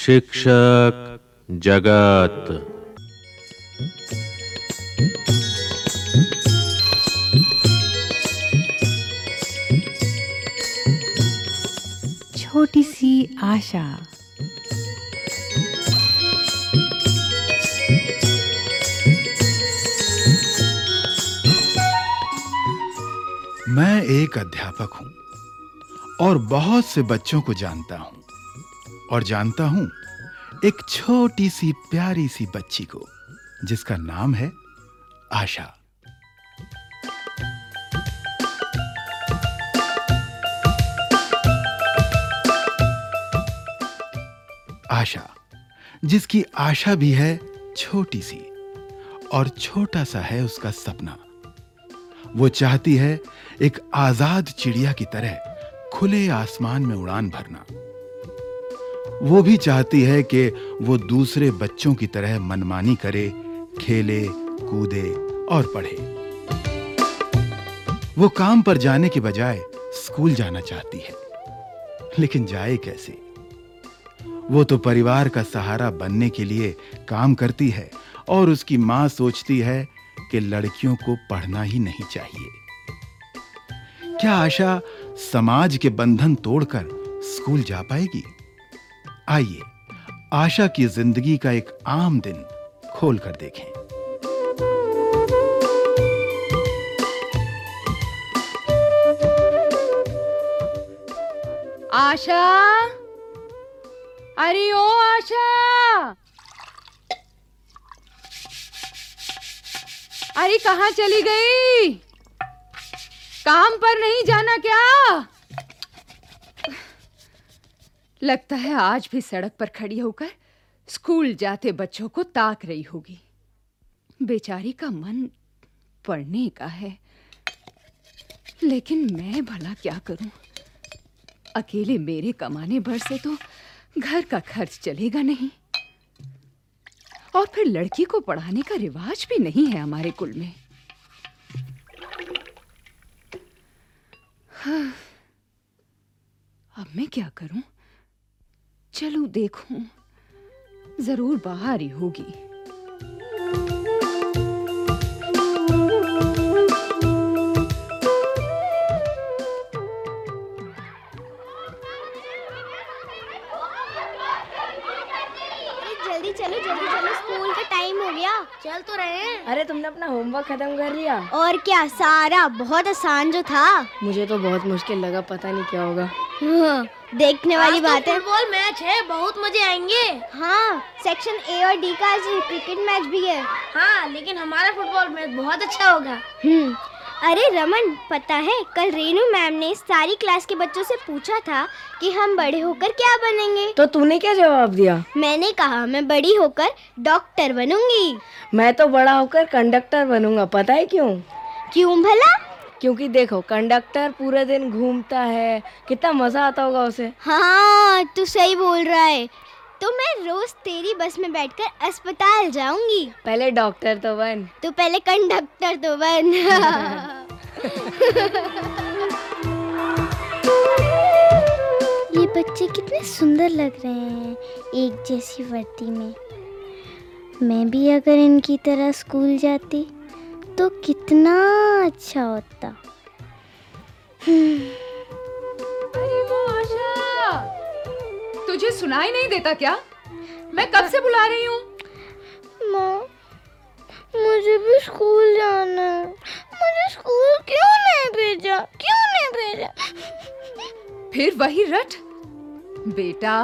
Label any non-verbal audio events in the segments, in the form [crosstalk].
शिक्षक जगत। छोटी सी आशा। मैं एक अध्यापक हूँ और बहुत से बच्चों को जानता हूँ। और जानता हूँ एक छोटी सी प्यारी सी बच्ची को, जिसका नाम है आशा। आशा, जिसकी आशा भी है छोटी सी और छोटा सा है उसका सपना। वो चाहती है एक आज़ाद चिड़िया की तरह खुले आसमान में उड़ान भरना। वो भी चाहती है कि वो दूसरे बच्चों की तरह मनमानी करे, खेले, कूदे और पढ़े। वो काम पर जाने के बजाय स्कूल जाना चाहती है। लेकिन जाए कैसे? वो तो परिवार का सहारा बनने के लिए काम करती है और उसकी माँ सोचती है कि लड़कियों को पढ़ना ही नहीं चाहिए। क्या आशा समाज के बंधन तोड़कर स्कूल जा पाएगी? आइए, आशा की ज़िंदगी का एक आम दिन खोल कर देखें। आशा? अरे ओ आशा! अरे कहाँ चली गई? काम पर नहीं जाना क्या? लगता है आज भी सड़क पर खड़ी होकर स्कूल जाते बच्चों को ताक रही होगी। बेचारी का मन पढ़ने का है। लेकिन मैं भला क्या करूँ? अकेले मेरे कमाने भर से तो घर का खर्च चलेगा नहीं। और फिर लड़की को पढ़ाने का रिवाज भी नहीं है हमारे कुल में। हाँ, अब मैं क्या करूँ? चलो देखूँ। ज़रूर बाहर ही होगी। खत्म कर लिया? और क्या सारा बहुत आसान जो था। मुझे तो बहुत मुश्किल लगा पता नहीं क्या होगा। हाँ, देखने वाली बात है। फुटबॉल मैच है बहुत मज़े आएँगे। हाँ सेक्शन ए और डी का क्रिकेट मैच भी है। हाँ लेकिन हमारा फुटबॉल मैच बहुत अच्छा होगा। हम्म अरे रमन पता है कल रेनू मैम ने सारी क्लास के बच्चों से पूछा था कि हम बड़े होकर क्या बनेंगे। तो तूने क्या जवाब दिया? मैंने कहा मैं बड़ी होकर डॉक्टर बनूँगी। मैं तो बड़ा होकर कंडक्टर बनूँगा पता है क्यों? क्यों भला? क्योंकि देखो कंडक्टर पूरे दिन घूमता है कितना मज़ा आता होगा उसे। हाँ तू सही बोल रहा है। तो मैं रोज तेरी बस में बैठकर अस्पताल जाऊँगी। पहले डॉक्टर तो बन। तो पहले कंडक्टर तो बन। [laughs] ये बच्चे कितने सुंदर लग रहे हैं एक जैसी वर्दी में। मैं भी अगर इनकी तरह स्कूल जाती तो कितना अच्छा होता। तुझे सुनाई नहीं देता क्या? मैं कब से बुला रही हूँ? माँ मुझे भी स्कूल जाना है। मुझे स्कूल क्यों नहीं भेजा? क्यों नहीं भेजा? फिर वही रट। बेटा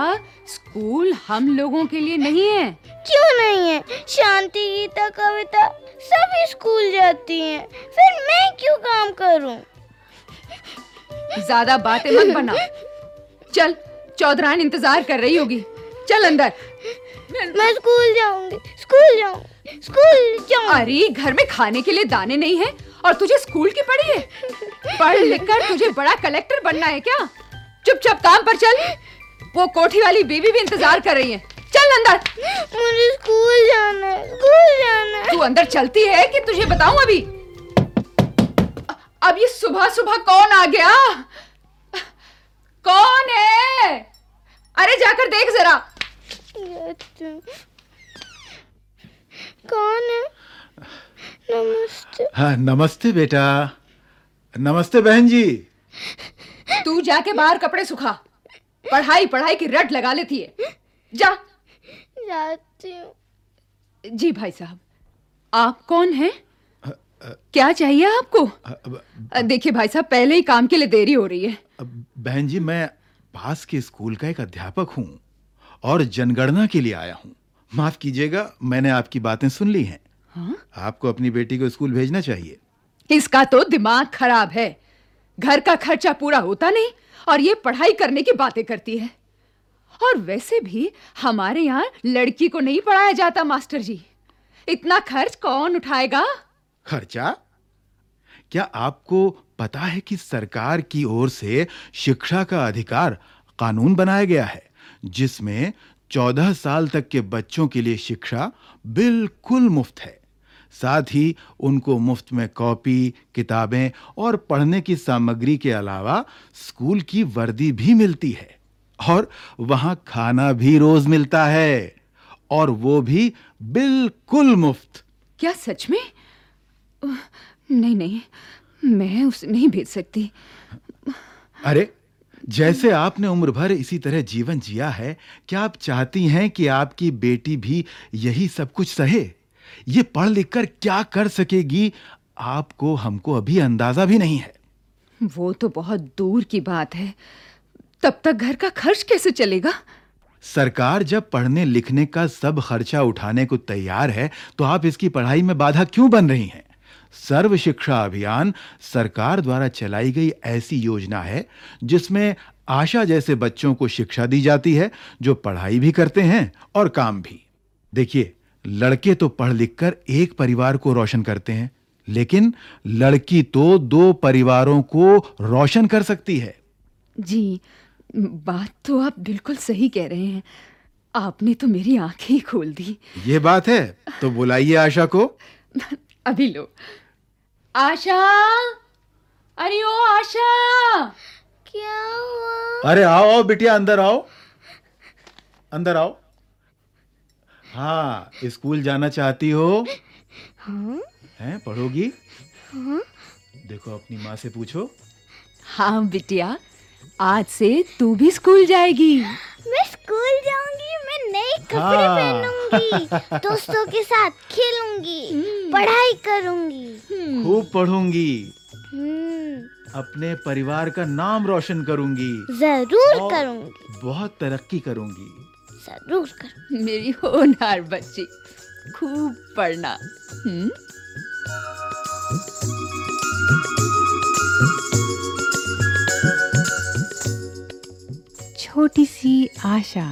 स्कूल हम लोगों के लिए नहीं है। क्यों नहीं है? शांति गीता कविता सभी स्कूल जाती हैं। फिर मैं क्यों काम करूँ? ज़्यादा बातें मत बना। चल चौधरान इंतज़ार कर रही होगी। चल अंदर। मैं स्कूल जाऊँगी। स्कूल जाऊँगी स्कूल जाऊँगी अरे घर में खाने के लिए दाने नहीं है और तुझे स्कूल की पढ़ी है। पढ़ लिख कर तुझे बड़ा कलेक्टर बनना है क्या? चुपचाप काम पर चल। वो कोठी वाली बीबी भी इंतज़ार कर रही है। चल अंदर। मुझे स्कूल जाना है। स्कूल जाना है। तू अंदर चलती है कि तुझे बताऊँ अभी? अब ये सुबह सुबह कौन आ गया? कौन है? अरे जाकर देख जरा। कौन है? नमस्ते। हाँ नमस्ते बेटा। नमस्ते बहन जी। तू जाके बाहर कपड़े सुखा। पढ़ाई पढ़ाई की रट लगा लेती है। जा। जाती हूँ। जी भाई साहब आप कौन हैं? क्या चाहिए आपको? देखिए भाई साहब पहले ही काम के लिए देरी हो रही है। बहन जी मैं पास के स्कूल का एक अध्यापक हूँ और जनगणना के लिए आया हूँ। माफ़ कीजिएगा मैंने आपकी बातें सुन ली हैं। हाँ? आपको अपनी बेटी को स्कूल भेजना चाहिए। इसका तो दिमाग खराब है। घर का खर्चा पूरा होता नहीं और ये पढ़ाई करने की बातें करती है। और वैसे भी हमारे यहाँ लड़की को नहीं पढ़ाया जाता मास्टर जी। इतना खर्च कौन उठाएगा? खर्चा? क्या आपको पता है कि सरकार की ओर से शिक्षा का अधिकार कानून बनाया गया है, जिसमें चौदह साल तक के बच्चों के लिए शिक्षा बिल्कुल मुफ़्त है? साथ ही उनको मुफ़्त में कॉपी, किताबें और पढ़ने की सामग्री के अलावा स्कूल की वर्दी भी मिलती है और वहाँ खाना भी रोज मिलता है और वो भी बिल्कुल मुफ़्त। क्या सच में? नहीं नहीं मैं उसे नहीं भेज सकती। अरे जैसे आपने उम्र भर इसी तरह जीवन जिया है क्या आप चाहती हैं कि आपकी बेटी भी यही सब कुछ सहे? ये पढ़ लिख कर क्या कर सकेगी? आपको हमको अभी अंदाज़ा भी नहीं है। वो तो बहुत दूर की बात है। तब तक घर का खर्च कैसे चलेगा? सरकार जब पढ़ने लिखने का सब खर्चा उठाने को तैयार है तो आप इसकी पढ़ाई में बाधा क्यों बन रही हैं? सर्व शिक्षा अभियान सरकार द्वारा चलाई गई ऐसी योजना है जिसमें आशा जैसे बच्चों को शिक्षा दी जाती है जो पढ़ाई भी करते हैं और काम भी। देखिए लड़के तो पढ़ लिख कर एक परिवार को रोशन करते हैं लेकिन लड़की तो दो परिवारों को रोशन कर सकती है। जी बात तो आप बिल्कुल सही कह रहे हैं। आपने तो मेरी आँखें ही खोल दी। ये बात है तो बुलाइए आशा को। [laughs] अभी लो। आशा? अरे ओ आशा! क्या हुआ? अरे आओ आओ बिटिया अंदर आओ। अंदर आओ। हाँ स्कूल जाना चाहती हो? हैं पढ़ोगी? देखो अपनी माँ से पूछो। हाँ बिटिया आज से तू भी स्कूल जाएगी। मैं स्कूल जाऊँगी मैं नए कपड़े हाँ। पहनूँगी [laughs] दोस्तों के साथ खेलूँगी। पढ़ाई करूँगी। खूब पढ़ूँगी। हम्म, अपने परिवार का नाम रोशन करूँगी। ज़रूर करूँगी। बहुत तरक्की करूँगी। ज़रूर करूँगी। मेरी होनहार बच्ची खूब पढ़ना। हम्म। छोटी सी आशा।